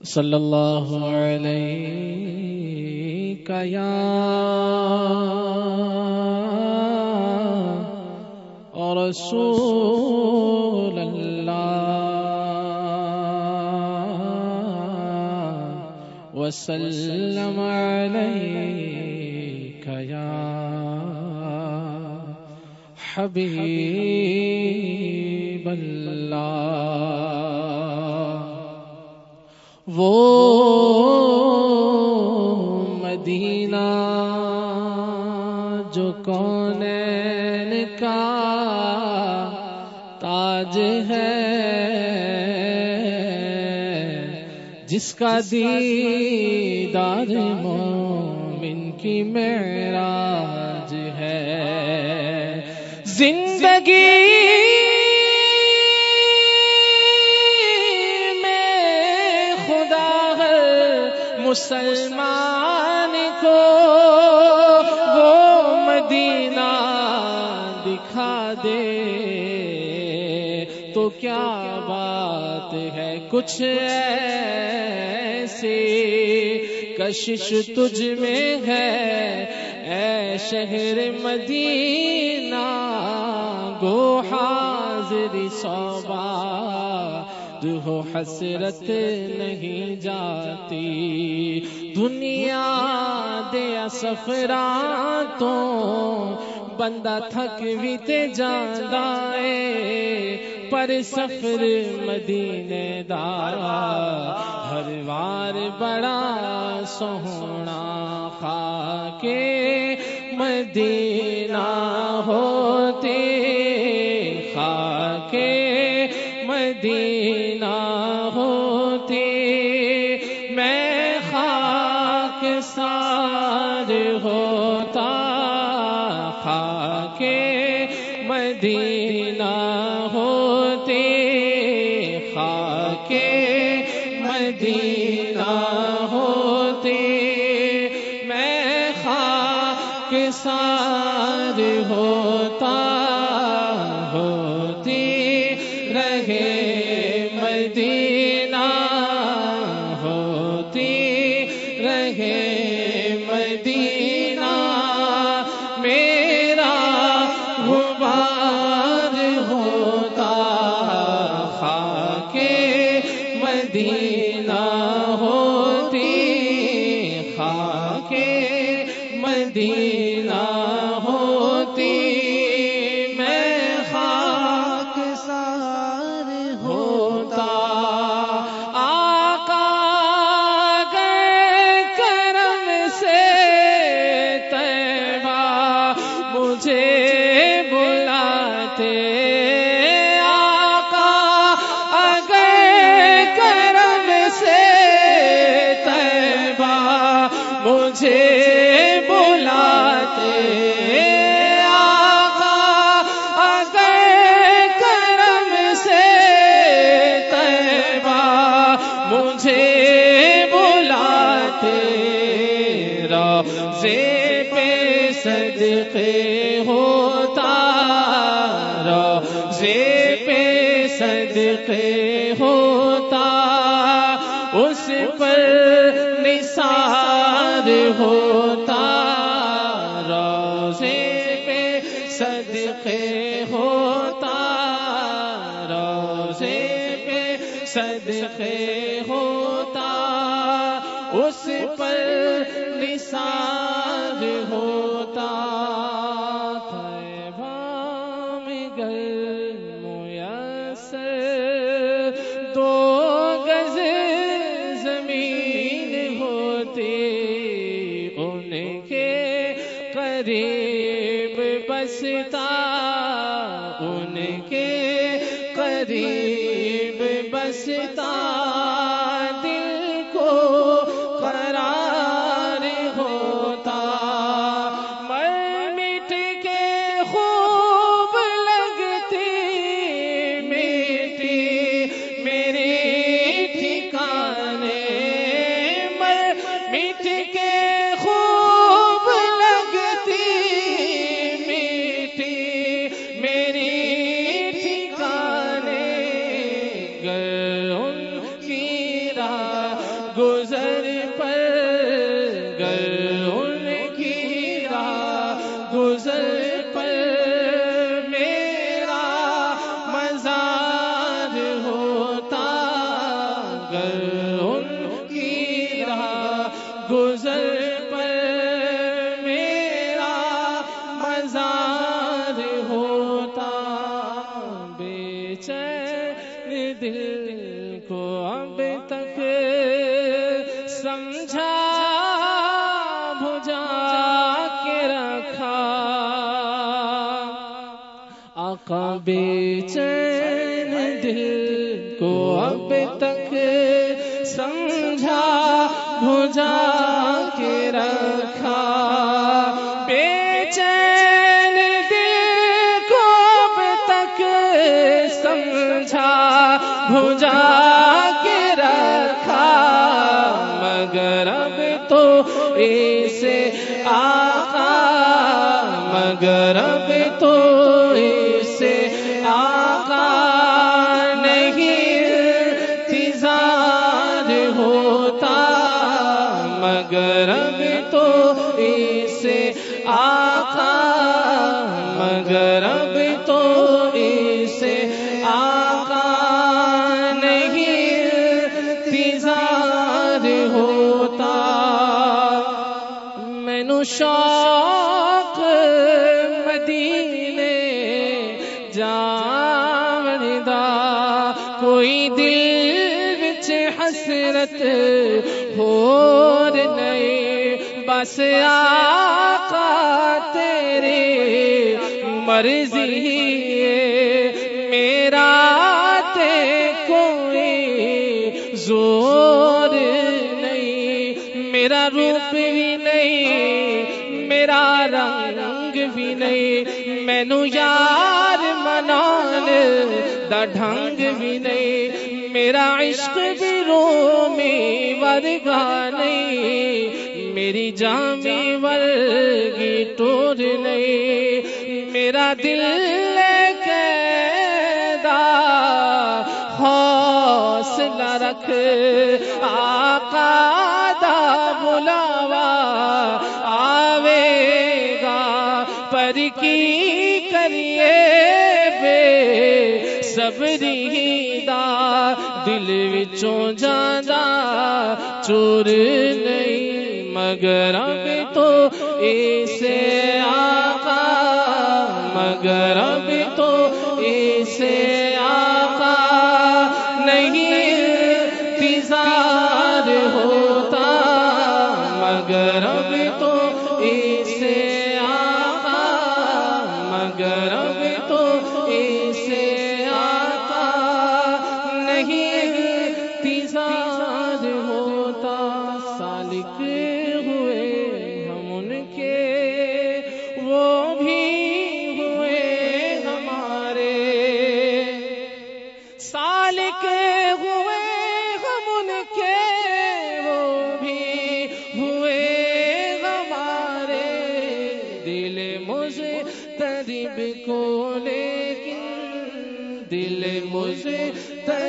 صلی اللہ علیہ یا اور رسول اللہ وسلم علیک یا حبیب اللہ وہ مدینہ جو کون کا تاج ہے، جس کا دیدار مومن کی معراج ہے۔ زندگی مسلمان کو وہ مدینہ دکھا دے۔ تو کیا بات ہے کچھ ایسی؟ کشش تجھ میں ہے۔ اے شہر مدینہ گو ہو حسرت نہیں جاتی۔ دنیا دیا سفرا تو بندہ تھک بھی تے ہے۔ پر سفر مدینے دارا ہر بار بڑا سونا خا کے مدینہ ہوتے خاک سار ہوتا خاک مدینہ ہوتی خاک مدینہ ہوتی میں خاک سار ہوتا تیرا روزے پہ صدقے ہوتا روزے پہ صدقے ہوتا اس پر نثار ہوتا ان کے قریب بستا دل کو قرار آقا بے چین دل کو اب تک سمجھا بھجا آقا نہیں انتظار ہوتا۔ مینو شوق مدینے جان دا کوئی دل بچ حسرت ہور نہیں، بس آقا تیرے مرضی ہے۔ میرا روپ بھی نہیں، میرا رنگ بھی نہیں۔ مینو یار منان دا ڈھنگ بھی نہیں۔ میرا عشق بھی رومی ورگا نہیں۔ میری جامی ورگی ٹور نہیں۔ میرا دل قیدا حوصلہ رکھ۔ آقا بلاوا آوے گا۔ پر کی کریے بے صبری دا۔ دل وچوں جانا چور نہیں، مگر اب تو اسے آقا، مگر اب تو اسے آقا۔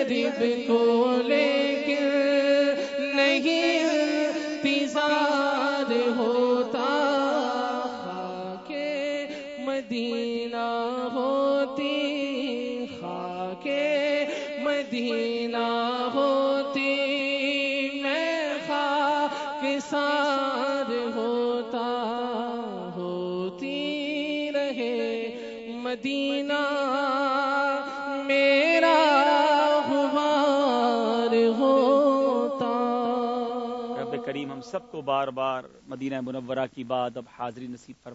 تریب کو لیکن نہیں انتظار ہوتا، خاک مدینہ ہوتی، خاک مدینہ ہوتی، میں خاک سار ہوتا، ہوتی رہے مدینہ سب کو بار بار مدینہ منورہ کی بات اب حاضری نصیب فرما